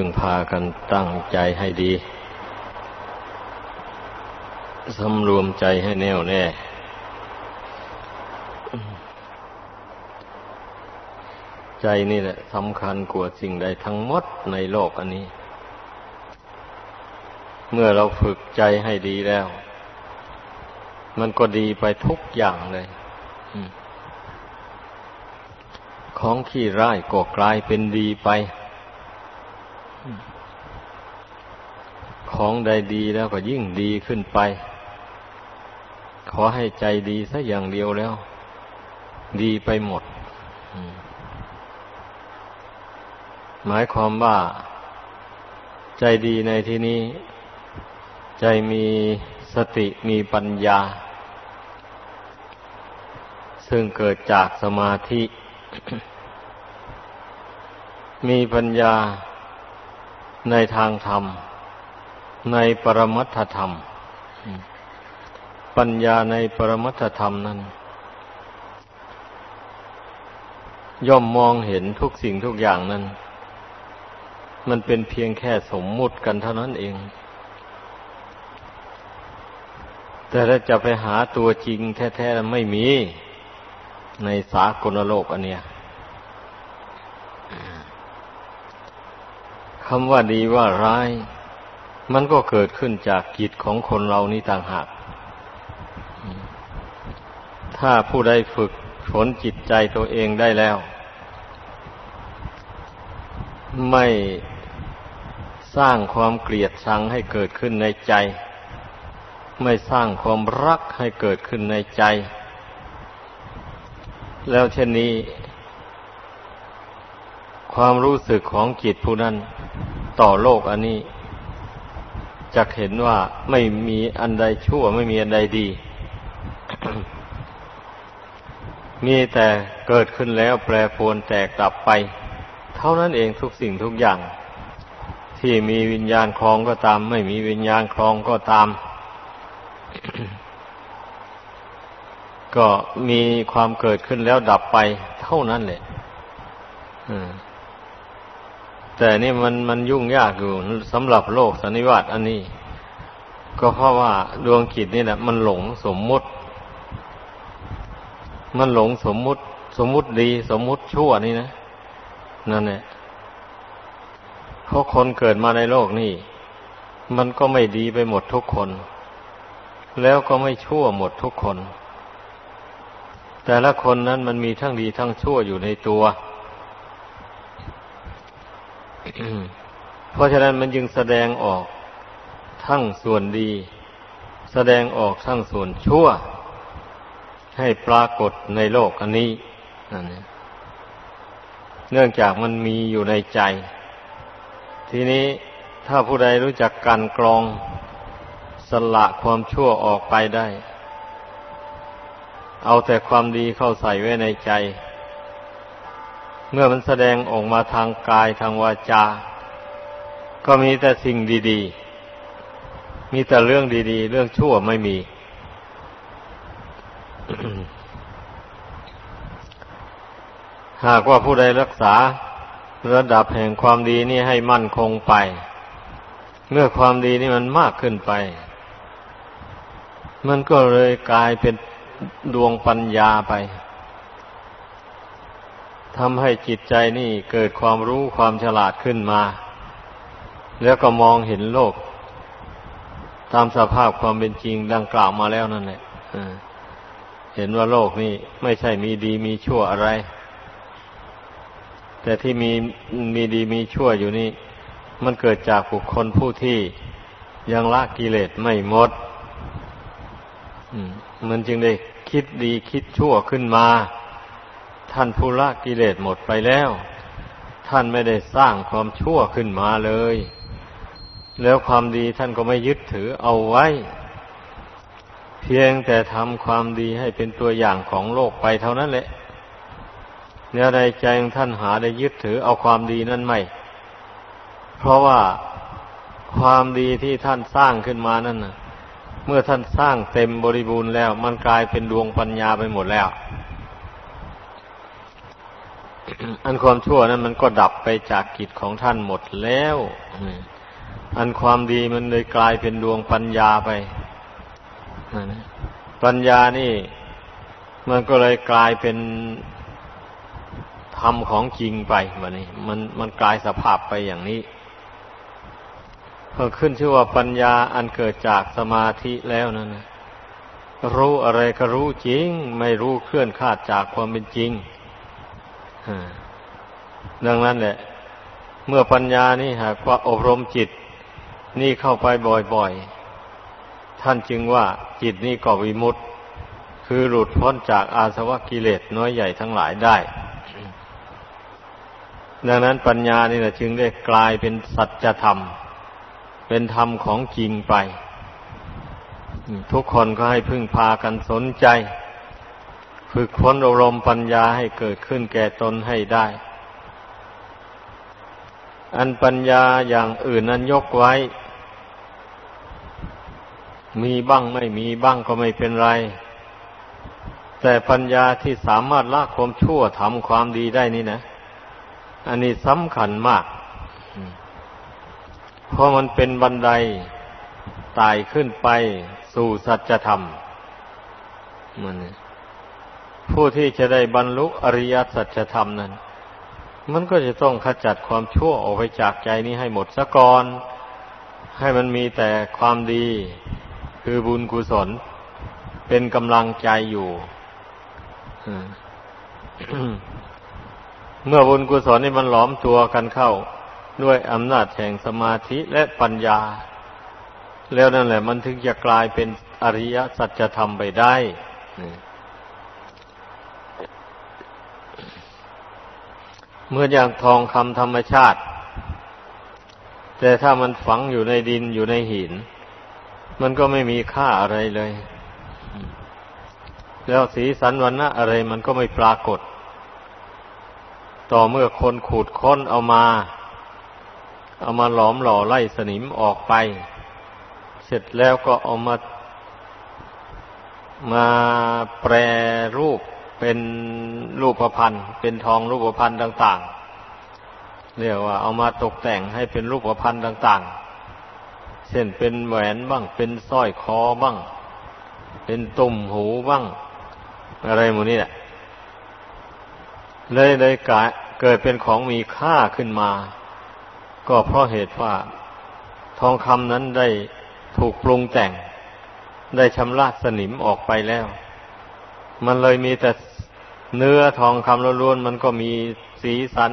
พึ่งพากันตั้งใจให้ดีสำรวมใจให้แน่วแน่ ใจนี่แหละสำคัญกว่าสิ่งใดทั้งหมดในโลกอันนี้ เมื่อเราฝึกใจให้ดีแล้ว มันก็ดีไปทุกอย่างเลยของขี้ร้ายก็กลายเป็นดีไป ของใดดีแล้วก็ยิ่งดีขึ้นไป ขอให้ใจดีสักอย่างเดียวแล้ว ดีไปหมด หมายความว่า ใจดีในที่นี้ ใจมีสติมีปัญญา ซึ่งเกิดจากสมาธิ มีปัญญา ในทางธรรม ในปรมัตถธรรม ปัญญาในปรมัตถธรรมนั้น ย่อมมองเห็นทุกสิ่งทุกอย่างนั้น มันเป็นเพียงแค่สมมุติกันเท่านั้นเอง แต่ถ้าจะไปหาตัวจริงแท้ๆไม่มีในสากลโลกอันเนี้ย คำว่าดีว่าร้าย มันก็เกิดขึ้นจากกิจของคนเรานี่ต่างหาก ถ้าผู้ใดฝึกฝนจิตใจตัวเองได้แล้ว ไม่สร้างความเกลียดชังให้เกิดขึ้นในใจ ไม่สร้างความรักให้เกิดขึ้นในใจ แล้วเช่นนี้ ความรู้สึกของจิตผู้นั้น ต่อโลกอันนี้จะเห็นว่าไม่มีอันใดชั่วไม่มีอันใดดี มีแต่เกิดขึ้นแล้วแปรปรวนแตกดับไป เท่านั้นเองทุกสิ่งทุกอย่าง ที่มีวิญญาณคลองก็ตาม ไม่มีวิญญาณคลองก็ตาม ก็มีความเกิดขึ้นแล้วดับไป เท่านั้นแหละอืม แต่นี่มันมันยุ่งยากอยู่สำหรับโลกสันนิวาตอันนี้ ก็เพราะว่าดวงจิตนี่แหละมันหลงสมมุติ มันหลงสมมุติ สมมุติดี สมมุติชั่วนี่นะนั่นแหละเพราะคนเกิดมาในโลกนี่ มันก็ไม่ดีไปหมดทุกคน แล้วก็ไม่ชั่วหมดทุกคน แต่ละคนนั้นมันมีทั้งดีทั้งชั่วอยู่ในตัวเเพราะฉะนั้นมันจึงแสดงออกทั้งส่วนดี แสดงออกทั้งส่วนชั่ว ให้ปรากฏในโลกอันนี้นั่นเนื่องจากมันมีอยู่ในใจ ทีนี้ถ้าผู้ใดรู้จักการกรองสละความชั่วออกไปได้ เอาแต่ความดีเข้าใส่ไว้ในใจ เมื่อมันแสดงออกมาทางกายทางวาจา ก็มีแต่สิ่งดีๆ มีแต่เรื่องดีๆ เรื่องชั่วไม่มี หากว่าผู้ใดรักษาระดับแห่งความดีนี่ให้มั่นคงไป เมื่อความดีนี่มันมากขึ้นไป มันก็เลยกลายเป็นดวงปัญญาไป ทำให้จิตใจนี่เกิดความรู้ความฉลาดขึ้นมา แล้วก็มองเห็นโลก ตามสภาพความเป็นจริงดังกล่าวมาแล้วนั่นแหละเห็นว่าโลกนี่ไม่ใช่มีดีมีชั่วอะไร แต่ที่มีมีดีมีชั่วอยู่นี่ มันเกิดจากบุคคลผู้ที่ยังละกิเลสไม่หมดมันจึงได้คิดดีคิดชั่วขึ้นมา ท่านผู้ละกิเลสหมดไปแล้ว ท่านไม่ได้สร้างความชั่วขึ้นมาเลย แล้วความดีท่านก็ไม่ยึดถือเอาไว้ เพียงแต่ทำความดีให้เป็นตัวอย่างของโลกไปเท่านั้นแหละเนื้อใดใจของท่านหาได้ยึดถือเอาความดีนั้นไม่ เพราะว่าความดีที่ท่านสร้างขึ้นมานั่นนะเมื่อท่านสร้างเต็มบริบูรณ์แล้ว มันกลายเป็นดวงปัญญาไปหมดแล้ว อันความชั่วนั้นมันก็ดับไปจากกิจของท่านหมดแล้ว อันความดีมันเลยกลายเป็นดวงปัญญาไป ปัญญานี่ มันก็เลยกลายเป็นธรรมของจริงไปแบบนี้ มันมันกลายสภาพไปอย่างนี้พอขึ้นชื่อว่าปัญญาอันเกิดจากสมาธิแล้วนั่นรู้อะไรก็รู้จริง ไม่รู้เคลื่อนคาดจากความเป็นจริง ดังนั้นแหละ เมื่อปัญญานี่หากว่าอบรมจิต นี่เข้าไปบ่อยๆ ท่านจึงว่าจิตนี่ก็วิมุตต์คือหลุดพ้นจากอาสวะกิเลสน้อยใหญ่ทั้งหลายได้ ดังนั้นปัญญานี่แหละจึงได้กลายเป็นสัจธรรม เป็นธรรมของจริงไป ทุกคนก็ให้พึ่งพากันสนใจ ฝึกค้นอารมณ์ปัญญาให้เกิดขึ้นแก่ตนให้ได้ อันปัญญาอย่างอื่นนั้นยกไว้ มีบ้างไม่มีบ้างก็ไม่เป็นไร แต่ปัญญาที่สามารถละความชั่วทำความดีได้นี่นะ อันนี้สำคัญมาก เพราะมันเป็นบันไดไต่ขึ้นไปสู่สัจธรรมมันเนี่ย ผู้ที่จะได้บรรลุอริยสัจธรรมนั้น มันก็จะต้องขจัดความชั่วออกไปจากใจนี้ให้หมดซะก่อน ให้มันมีแต่ความดี คือบุญกุศล เป็นกำลังใจอยู่เมื่อบุญกุศลนี่มันหลอมตัวกันเข้า ด้วยอำนาจแห่งสมาธิและปัญญา แล้วนั่นแหละ มันถึงจะกลายเป็นอริยสัจธรรมไปได้ เหมื่ออย่างทองคำธรรมชาติ แต่ถ้ามันฝังอยู่ในดินอยู่ในหิน มันก็ไม่มีค่าอะไรเลย แล้วสีสันวันนะอะไรมันก็ไม่ปรากฏ ต่อเมื่อคนขูดค้นเอามา เอามาหลอมหล่อไล่สนิมออกไป เสร็จแล้วก็เอามามาแปรรูป เป็นรูปพันธ์เป็นทองรูปพันธ์ต่าง ๆ เรียกว่าเอามาตกแต่งให้เป็นรูปพันธ์ต่าง ๆ เช่นเป็นแหวนบ้าง เป็นสร้อยคอบ้าง เป็นตุ่มหูบ้าง อะไรหมดนี่แหละเลยเลยเกิดเป็นของมีค่าขึ้นมา ก็เพราะเหตุว่า ทองคำนั้นได้ถูกปรุงแต่ง ได้ชำระสนิมออกไปแล้ว มันเลยมีแต่เนื้อทองคำล้วนๆมันก็มีสีสัน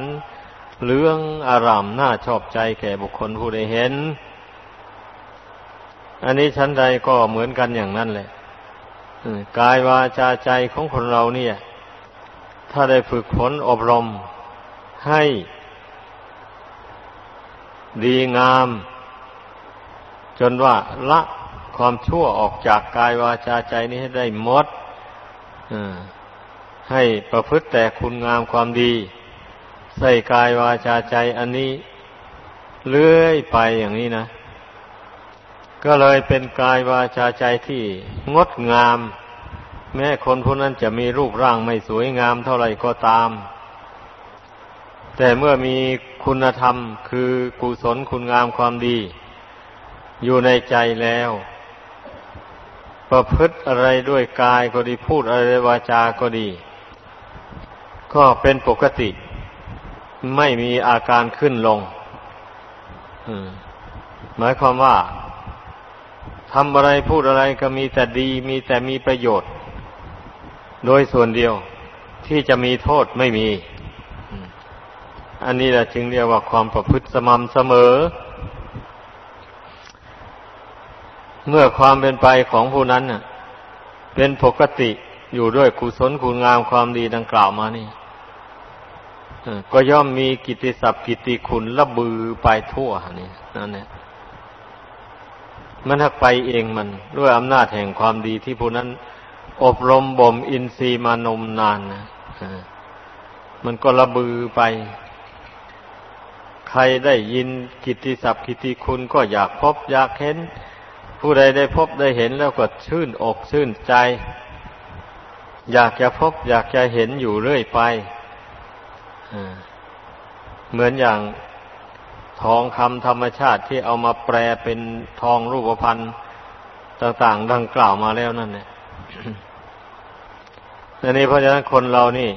เหลืองอารามน่าชอบใจแก่บุคคลผู้ใดเห็น อันนี้ชั้นใดก็เหมือนกันอย่างนั้นเลยกายวาจาใจของคนเราเนี่ย ถ้าได้ฝึกฝนอบรมให้ดีงาม จนว่าละความชั่วออกจากกายวาจาใจนี้ให้ได้หมด ให้ประพฤติแต่คุณงามความดี ใส่กายวาจาใจอันนี้เลื่อยไปอย่างนี้นะ ก็เลยเป็นกายวาจาใจที่งดงาม แม้คนผู้นั้นจะมีรูปร่างไม่สวยงามเท่าไหร่ก็ตาม แต่เมื่อมีคุณธรรมคือกุศลคุณงามความดี อยู่ในใจแล้ว ประพฤติอะไรด้วยกายก็ดีพูดอะไรวาจาก็ดี ก็เป็นปกติ ไม่มีอาการขึ้นลงหมายความว่าทำอะไรพูดอะไรก็มีแต่ดี มีแต่มีประโยชน์ โดยส่วนเดียวที่จะมีโทษไม่มี อันนี้แหละจึงเรียกว่าความประพฤติสม่ำเสมอ เมื่อความเป็นไปของผู้นั้นเป็นปกติอยู่ด้วยกุศลคุณงามความดีดังกล่าวมานี่ก็ย่อมมีกิตติศัพท์กิตติคุณระบือไปทั่วนี่นั่นเนี่มันหักไปเองมัน ด้วยอำนาจแห่งความดีที่ผู้นั้น อบรมบ่มอินทรีย์มานมนานนะมันก็ระบือไป ใครได้ยินกิตติศัพท์กิตติคุณก็อยากพบอยากเห็น ผู้ใดได้พบได้เห็นแล้วก็ชื่นอกชื่นใจ อยากจะพบ อยากจะเห็นอยู่เรื่อยไปเหมือนอย่างทองคำธรรมชาติที่เอามาแปลเป็นทองรูปพรรณต่างๆ ดังกล่าวมาแล้วนั่นเนี่ยอันนี้เพราะฉะนั้นคนเรานี่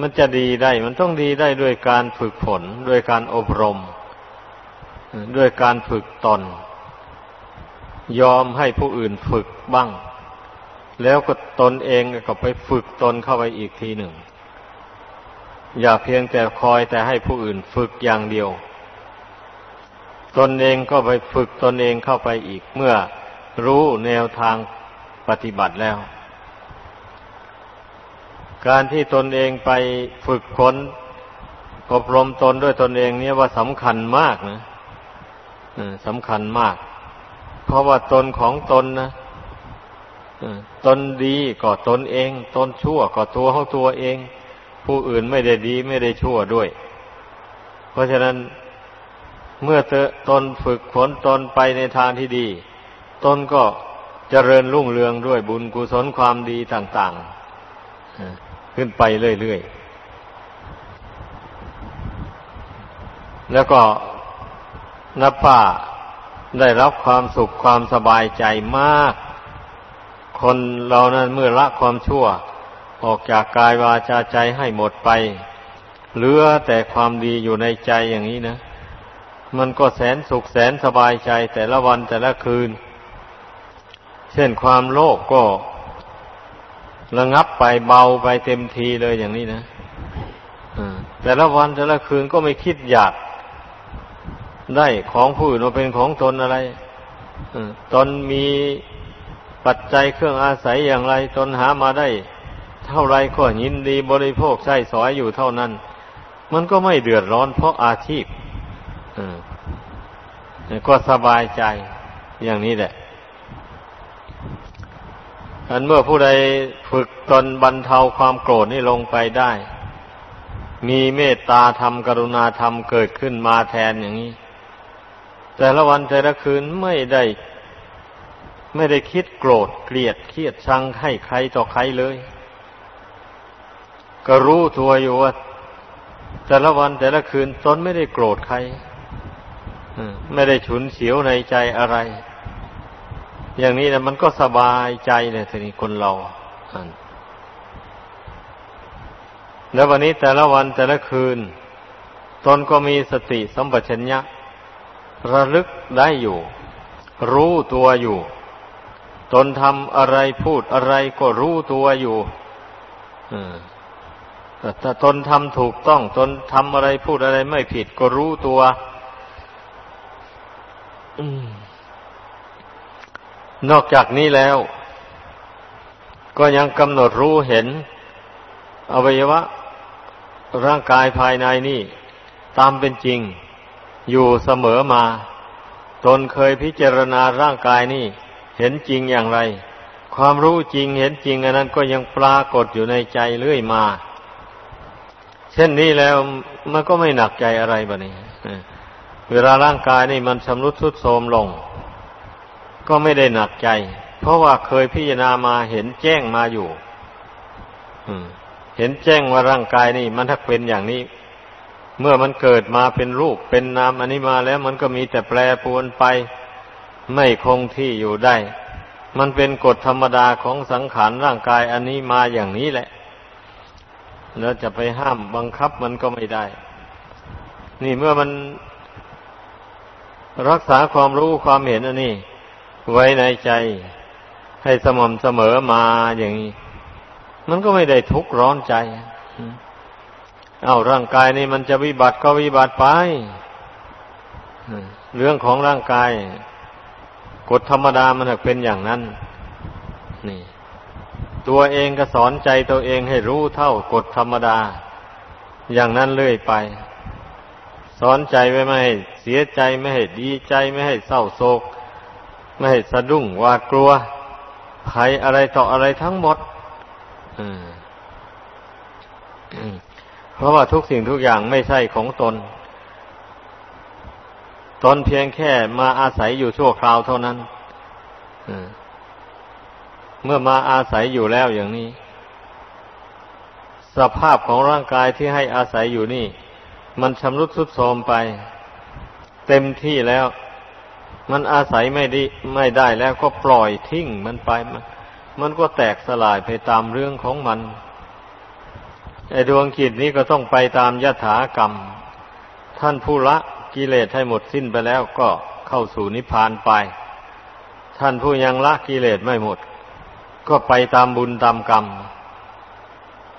มันจะดีได้ มันต้องดีได้ด้วยการฝึกฝนด้วยการอบรม ด้วยการฝึกตน ยอมให้ผู้อื่นฝึกบ้าง แล้วก็ตนเองก็ไปฝึกตนเข้าไปอีกทีหนึ่ง อย่าเพียงแต่คอยแต่ให้ผู้อื่นฝึกอย่างเดียว ตนเองก็ไปฝึกตนเองเข้าไปอีกเมื่อรู้แนวทางปฏิบัติแล้ว การที่ตนเองไปฝึกฝนอบรมตนด้วยตนเองเนี่ยว่าสำคัญมากนะสำคัญมาก เพราะว่าตนของตนนะตนดีก็ตนเอง ตนชั่วก็ตัวของตัวเอง ผู้อื่นไม่ได้ดีไม่ได้ชั่วด้วย เพราะฉะนั้นเมื่อตนฝึกฝนตนไปในทางที่ดี ตนก็เจริญรุ่งเรืองด้วยบุญกุศลความดีต่างๆขึ้นไปเรื่อยๆ แล้วก็นับป่า ได้รับความสุขความสบายใจมาก คนเรานั้นเมื่อละความชั่ว ออกจากกายวาจาใจให้หมดไป เหลือแต่ความดีอยู่ในใจอย่างนี้นะ มันก็แสนสุขแสนสบายใจแต่ละวันแต่ละคืน เช่นความโลภกก็ระงับไปเบาไปเต็มทีเลยอย่างนี้นะแต่ละวันแต่ละคืนก็ไม่คิดอยาก ได้ของผู้อื่นมาเป็นของตนอะไรตนมีปัจจัยเครื่องอาศัยอย่างไร ตนหามาได้ เท่าไรก็ยินดีบริโภคใช้สอยอยู่เท่านั้น มันก็ไม่เดือดร้อนเพราะอาชีพก็สบายใจอย่างนี้แหละอันเมื่อผู้ใดฝึกตนบรรเทาความโกรธนี่ลงไปได้ มีเมตตาธรรมกรุณาธรรมเกิดขึ้นมาแทนอย่างนี้ แต่ละวันแต่ละคืนไม่ได้ ไม่ได้คิดโกรธเกลียดเครียดชังให้ใครต่อใครเลย ก็รู้ตัวอยู่ว่า แต่ละวันแต่ละคืนตนไม่ได้โกรธใครไม่ได้ฉุนเฉียวในใจอะไร อย่างนี้นะมันก็สบายใจเลยทีนี้คนเราแล้ววันนี้แต่ละวันแต่ละคืน ตนก็มีสติสัมปชัญญะ ระลึกได้อยู่ รู้ตัวอยู่ ตนทำอะไรพูดอะไรก็รู้ตัวอยู่แต่ถ้าตนทำถูกต้อง ตนทำอะไรพูดอะไรไม่ผิดก็รู้ตัวอนอกจากนี้แล้ว ก็ยังกำหนดรู้เห็น อวัยวะ ร่างกายภายในนี่ ตามเป็นจริง อยู่เสมอมา ตนเคยพิจารณาร่างกายนี่เห็นจริงอย่างไร ความรู้จริงเห็นจริงอันนั้นก็ยังปรากฏอยู่ในใจเรื่อยมา เช่นนี้แล้วมันก็ไม่หนักใจอะไรบะนี่เวลาร่างกายนี่มันชำรุดทรุดโทรมลง ก็ไม่ได้หนักใจ เพราะว่าเคยพิจารณามาเห็นแจ้งมาอยู่เห็นแจ้งว่าร่างกายนี่มันถ้าเป็นอย่างนี้ เมื่อมันเกิดมาเป็นรูปเป็นนามอันนี้มาแล้วมันก็มีแต่แปรปรวนไป ไม่คงที่อยู่ได้ มันเป็นกฎธรรมดาของสังขารร่างกายอันนี้มาอย่างนี้แหละ แล้วจะไปห้ามบังคับมันก็ไม่ได้ นี่เมื่อมันรักษาความรู้ความเห็นอันนี้ ไว้ในใจให้สม่ำเสมอมาอย่างนี้ มันก็ไม่ได้ทุกข์ร้อนใจ เอาร่างกายนี่มันจะวิบัติก็วิบัติไปเรื่องของร่างกาย กฎธรรมดามันเป็นอย่างนั้น นี่ ตัวเองก็สอนใจตัวเองให้รู้เท่ากฎธรรมดา อย่างนั้นเรื่อยไป สอนใจไว้ไม่ให้เสียใจไม่ให้ดีใจไม่ให้เศร้าโศก ไม่ให้สะดุ้งหวาดกลัวภัยอะไรต่ออะไรทั้งหมด เพราะว่าทุกสิ่งทุกอย่างไม่ใช่ของตน ตนเพียงแค่มาอาศัยอยู่ชั่วคราวเท่านั้นเมื่อมาอาศัยอยู่แล้วอย่างนี้ สภาพของร่างกายที่ให้อาศัยอยู่นี่ มันชำรุดทรุดโทรมไป เต็มที่แล้ว มันอาศัยไม่ได้ไม่ได้แล้วก็ปล่อยทิ้งมันไป มันมันก็แตกสลายไปตามเรื่องของมัน ไอ้ดวงจิตนี้ก็ต้องไปตามยถากรรม ท่านผู้ละกิเลสให้หมดสิ้นไปแล้วก็เข้าสู่นิพพานไป ท่านผู้ยังละกิเลสไม่หมด ก็ไปตามบุญตามกรรม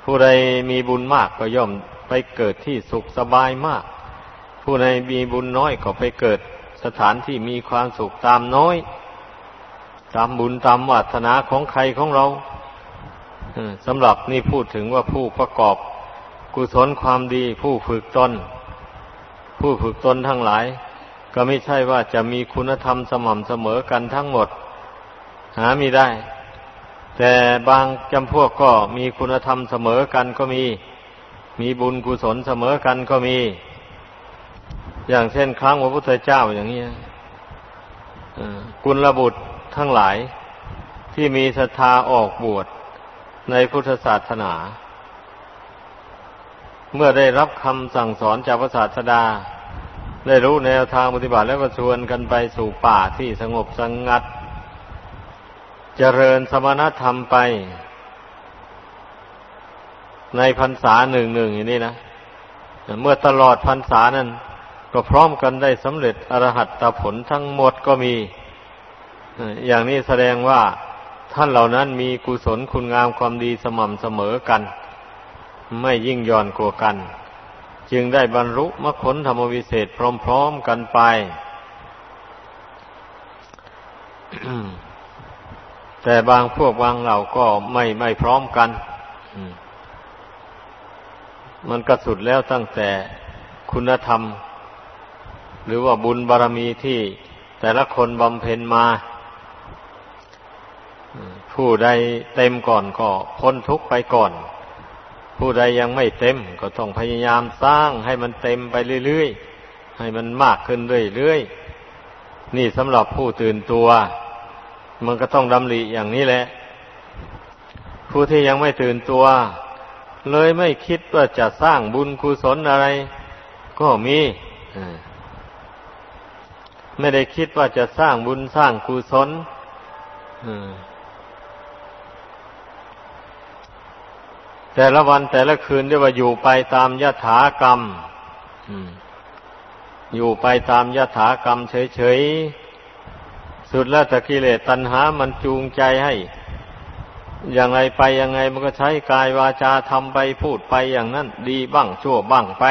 ผู้ใดมีบุญมากก็ย่อมไปเกิดที่สุขสบายมาก ผู้ใดมีบุญน้อยก็ไปเกิดสถานที่มีความสุขตามน้อย ตามบุญตามวาสนาของใครของเรา สำหรับนี่พูดถึงว่าผู้ประกอบกุศลความดี ผู้ฝึกตนผู้ฝึกตนทั้งหลาย ก็ไม่ใช่ว่าจะมีคุณธรรมสม่ำเสมอกันทั้งหมด หามีได้ แต่บางจำพวกก็มีคุณธรรมเสมอกันก็มี มีบุญกุศลเสมอกันก็มี อย่างเช่นครั้งพระพุทธเจ้าอย่างนี้กุลบุตรทั้งหลายที่มีศรัทธาออกบวช ในพุทธศาสนา เมื่อได้รับคำสั่งสอนจากพระศาสดา ได้รู้แนวทางปฏิบัติแล้วก็ชวนกันไปสู่ป่าที่สงบสงงัด เจริญสมณธรรมไป ในพรรษาหนึ่งหนึ่งอย่างนี้นะ เมื่อตลอดพรรษานั้น ก็พร้อมกันได้สำเร็จอรหัตตผลทั้งหมดก็มี อย่างนี้แสดงว่า ท่านเหล่านั้นมีกุศลคุณงามความดีสม่ำเสมอกัน ไม่ยิ่งย่อนกว่ากัน จึงได้บรรลุมรรคผลธรรมวิเศษพร้อมๆกันไป แต่บางพวกบางเหล่าก็ไม่ไม่พร้อมกัน มันก็สุดแล้วตั้งแต่คุณธรรม หรือว่าบุญบารรมีที่แต่ละคนบำเพ็ญมา ผู้ใดเต็มก่อนก็พ้นทุกข์ไปก่อน ผู้ใดยังไม่เต็มก็ต้องพยายามสร้างให้มันเต็มไปเรื่อยๆ ให้มันมากขึ้นเรื่อยๆ นี่สำหรับผู้ตื่นตัว มันก็ต้องดำริอย่างนี้แหละ ผู้ที่ยังไม่ตื่นตัว เลยไม่คิดว่าจะสร้างบุญกุศลอะไร ก็มีไม่ได้คิดว่าจะสร้างบุญสร้างกุศล แต่ละวันแต่ละคืนเรียกว่าอยู่ไปตามยถากรรมอยู่ไปตามยถากรรมเฉยๆ สุดแล้วต่กิเลสตัณหามันจูงใจให้ อย่างไรไปยังไงมันก็ใช้กายวาจาทำไปพูดไปอย่างนั้น ดีบ้างชั่วบ้างไป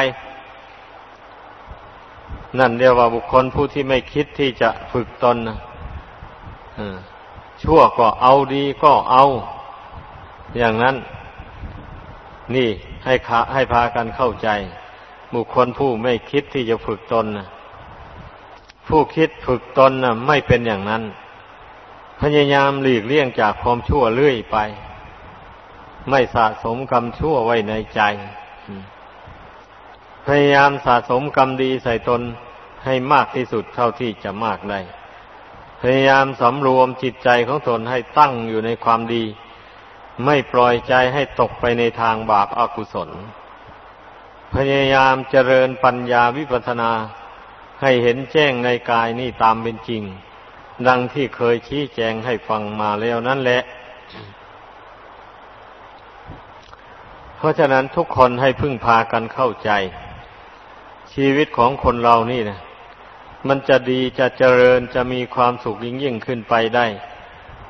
นั่นเรียกว่าบุคคลผู้ที่ไม่คิดที่จะฝึกตนนะชั่วก็เอาดีก็เอา อย่างนั้น นี่ให้ขาให้พากันเข้าใจบุคคลผู้ไม่คิดที่จะฝึกตนนะผู้คิดฝึกตนนะไม่เป็นอย่างนั้น พยายามหลีกเลี่ยงจากความชั่วเรื่อยไป ไม่สะสมกรรมชั่วไว้ในใจ พยายามสะสมกรรมดีใส่ตนให้มากที่สุดเท่าที่จะมากได้ พยายามสำรวมจิตใจของตนให้ตั้งอยู่ในความดี ไม่ปล่อยใจให้ตกไปในทางบาปอากุศล พยายามเจริญปัญญาวิปัสนาให้เห็นแจ้งในกายนี่ตามเป็นจริง ดังที่เคยชี้แจงให้ฟังมาแล้วนั่นแหละ เพราะฉะนั้นทุกคนให้พึ่งพากันเข้าใจ ชีวิตของคนเรานี่นะมันจะดีจะเจริญจะมีความสุขยิ่งยิ่งขึ้นไปได้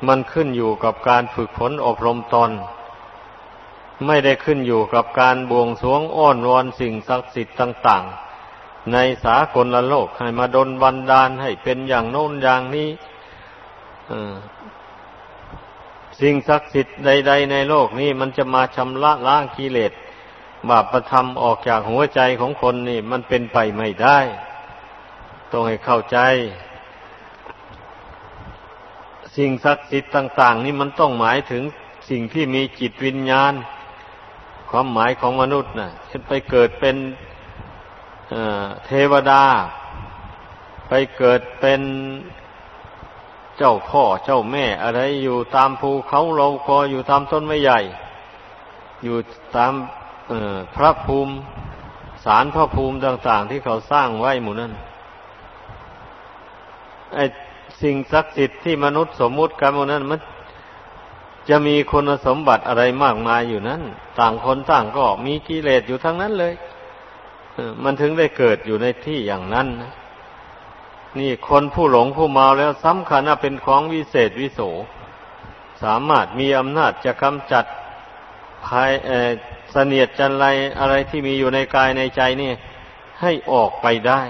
มันขึ้นอยู่กับการฝึกฝนอบรมตน ไม่ได้ขึ้นอยู่กับการบวงสวงอ้อนวอนสิ่งศักดิ์สิทธิ์ต่าง ๆ ในสากลโลกให้มาดนบันดาลให้เป็นอย่างโน้นอย่างนี้สิ่งศักดิ์สิทธิ์ใด ๆ ในโลกนี้มันจะมาชำระล้างกิเลสบาปประทำออกจากหัวใจของคนนี่ มันเป็นไปไม่ได้ ต้องให้เข้าใจ สิ่งศักดิ์สิทธิ์ต่าง ๆ นี่มันต้องหมายถึงสิ่งที่มีจิตวิญญาณ ความหมายของมนุษย์นะ่ะเช่นไปเกิดเป็นเทวดา ไปเกิดเป็นเจ้าพ่อเจ้าแม่ อะไรอยู่ตามภูเขาเราคออยู่ตามต้นไม้ใหญ่ อยู่ตามพระภูมิสารพระภูมิต่าง ๆ ที่เขาสร้างไว้หมู่นั้นไอ สิ่งศักดิ์สิทธิ์ที่มนุษย์สมมุติกันหมู่นั้นมันจะมีคุณสมบัติอะไรมากมายอยู่นั้น ต่างคนต่างก็มีกิเลสอยู่ทั้งนั้นเลยมันถึงได้เกิดอยู่ในที่อย่างนั้นนี่คนผู้หลงผู้เมาแล้วสำคัญว่าเป็นของวิเศษวิโส สามารถมีอำนาจจะกำจัดภายเสนียดจันไรอะไรที่มีอยู่ในกายในใจนี่ ให้ออกไปได้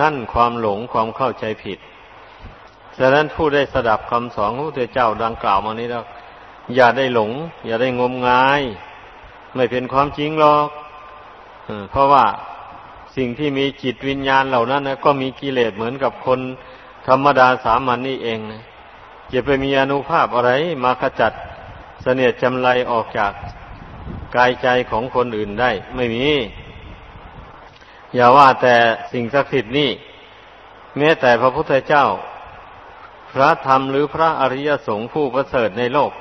นั่นความหลงความเข้าใจผิด ฉะนั้นผู้ได้สดับคำสอนของพระเจ้าดังกล่าวมานี้แล้ว อย่าได้หลง อย่าได้งมงาย ไม่เป็นความจริงหรอกเพราะว่าสิ่งที่มีจิตวิญญาณเหล่านั้นนะก็มีกิเลสเหมือนกับคนธรรมดาสามัญนนี่เองนะจะไปมีอนุภาพอะไรมาขจัดเสนียดจำไรออกจากกายใจของคนอื่นได้ ไม่มี อย่าว่าแต่สิ่งศักดิ์สิทธิ์นี่แม้แต่พระพุทธเจ้า พระธรรมหรือพระอริยสงฆ์ผู้ประเสริฐในโลก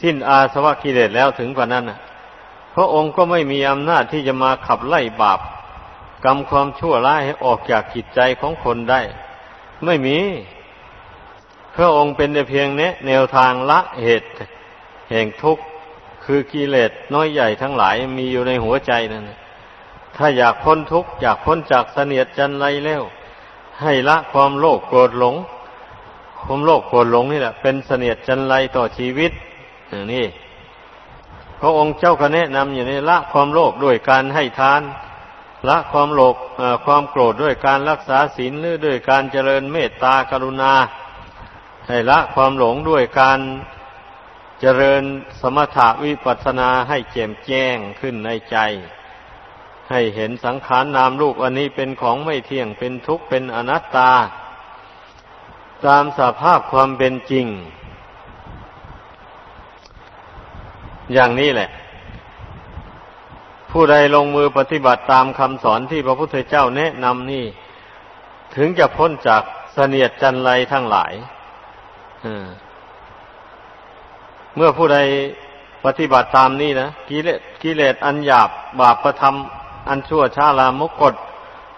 สิ้นอาสวะกิเลสแล้วถึงกว่านั้นพระองค์ก็ไม่มีอำนาจที่จะมาขับไล่บาปกรรมความชั่วร้ายให้ออกจากจิตใจของคนได้ ไม่มี พระองค์เป็นแต่เพียงเนี้ยแนวทางละเหตุ แห่งทุกข์คือกิเลสน้อยใหญ่ทั้งหลายมีอยู่ในหัวใจนั่นถ้าอยากพ้นทุกข์อยากพ้นจากเสนียดจันไรแล้ว ให้ละความโลภโกรธหลง ความโลภโกรธหลงนี่แหละ เป็นเสนียดจันไรต่อชีวิตนี่พระองค์เจ้าก็แนะนำอยู่ในละความโลภด้วยการให้ทาน ละความโลภความโกรธด้วยการรักษาศีลหรือด้วยการเจริญเมตตากรุณา ให้ละความหลงด้วยการเจริญสมถะวิปัสสนาให้แจ่มแจ้งขึ้นในใจ ให้เห็นสังขารนนามรูปอันนี้เป็นของไม่เที่ยงเป็นทุกข์เป็นอนัตตา ตามสภาพความเป็นจริง อย่างนี้แหละ ผู้ใดลงมือปฏิบัติตามคำสอนที่พระพุทธเจ้าแนะนำนี่ ถึงจะพ้นจากเสนียดจันไรทั้งหลายเมื่อผู้ใดปฏิบัติตามนี่นะกิเลสกิเลสอันหยาบบาปประทำอันชั่วช้าลามกกด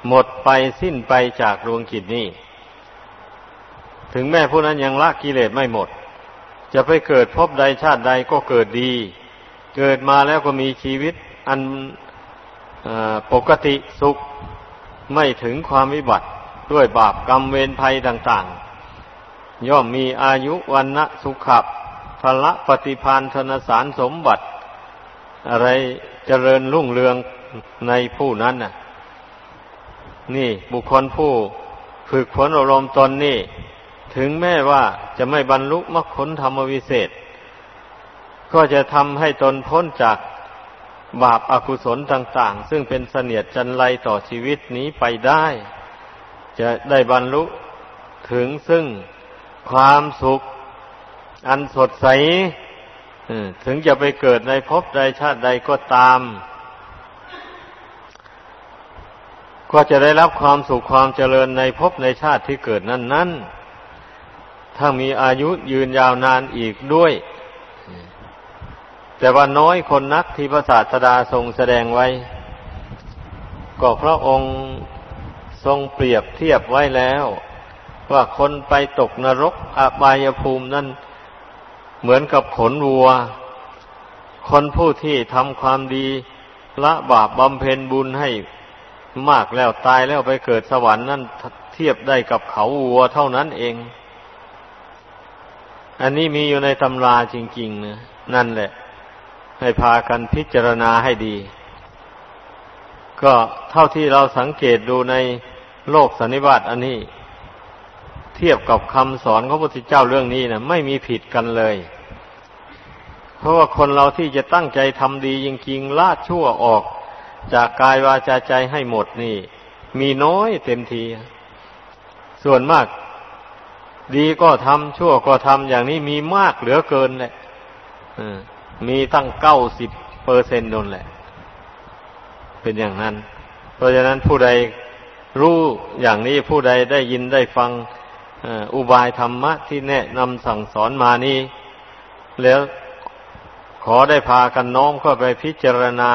หมดไปสิ้นไปจากดวงกิจนี้ ถึงแม้ผู้นั้นยังละกิเลสไม่หมด จะไปเกิดพบใดชาติใดก็เกิดดี เกิดมาแล้วก็มีชีวิตอันปกติสุขไม่ถึงความวิบัติด้วยบาปกรรมเวรภัยต่าง ๆ ย่อมมีอายุวันนะสุขภพละปฏิพานธนสารสมบัติ อะไรเจริญรุ่งเรืองในผู้นั้นน่ะ นี่บุคคลผู้ฝึกฝนอารมณ์ตนนี่ ถึงแม้ว่าจะไม่บรรลุมรรคผลธรรมวิเศษ ก็จะทำให้ตนพ้นจากบาปอากุศลต่าง ๆ ซึ่งเป็นเสนียดจันไรต่อชีวิตนี้ไปได้ จะได้บรรลุถึงซึ่งความสุขอันสดใสถึงจะไปเกิดในภพใดชาติใดก็ตาม ก็จะได้รับความสุขความเจริญในภพในชาติที่เกิดนั้นนั้น ถ้ามีอายุยืนยาวนานอีกด้วย แต่ว่าน้อยคนนักที่พระศาสดาทรงแสดงไว้ ก็พระองค์ทรงเปรียบเทียบไว้แล้ว ว่าคนไปตกนรกอบายภูมินั้นเหมือนกับขนวัว คนผู้ที่ทำความดีละบาปบำเพ็ญบุญให้มากแล้วตายแล้วไปเกิดสวรรค์นั่นเทียบได้กับเขาวัวเท่านั้นเอง อันนี้มีอยู่ในตำราจริงๆนะนั่นแหละ ให้พากันพิจารณาให้ดี ก็เท่าที่เราสังเกตดูในโลกสันนิบาตอันนี้ เทียบกับคำสอนของพระพุทธเจ้าเรื่องนี้นะไม่มีผิดกันเลย เพราะว่าคนเราที่จะตั้งใจทำดีจริงๆละชั่วออก จากกายวาจาใจให้หมดนี่ มีน้อยเต็มที ส่วนมาก ดีก็ทำชั่วก็ทำอย่างนี้มีมากเหลือเกินเลยมีตั้งเก้าสิบเปอร์เซ็นต์นนแหละ เป็นอย่างนั้น เพราะฉะนั้นผู้ใดรู้อย่างนี้ผู้ใดได้ยินได้ฟังอุบายธรรมะที่แนะนำสั่งสอนมานี้ แล้วขอได้พากันน้อมเข้าไปพิจารณา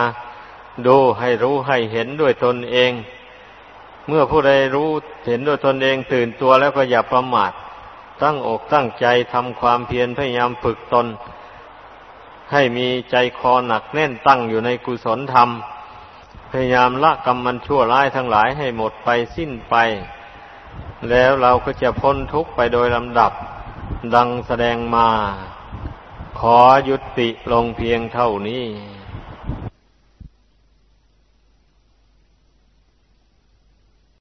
ดูให้รู้ให้เห็นด้วยตนเอง เมื่อผู้ใดรู้เห็นด้วยตนเองตื่นตัวแล้วก็อย่าประมาท ตั้งอกตั้งใจทำความเพียรพยายามฝึกตน ให้มีใจคอหนักแน่นตั้งอยู่ในกุศลธรรม พยายามละกรรมมันชั่วร้ายทั้งหลายให้หมดไปสิ้นไป แล้วเราก็จะพ้นทุกข์ไปโดยลำดับ ดังแสดงมา ขอยุติลงเพียงเท่านี้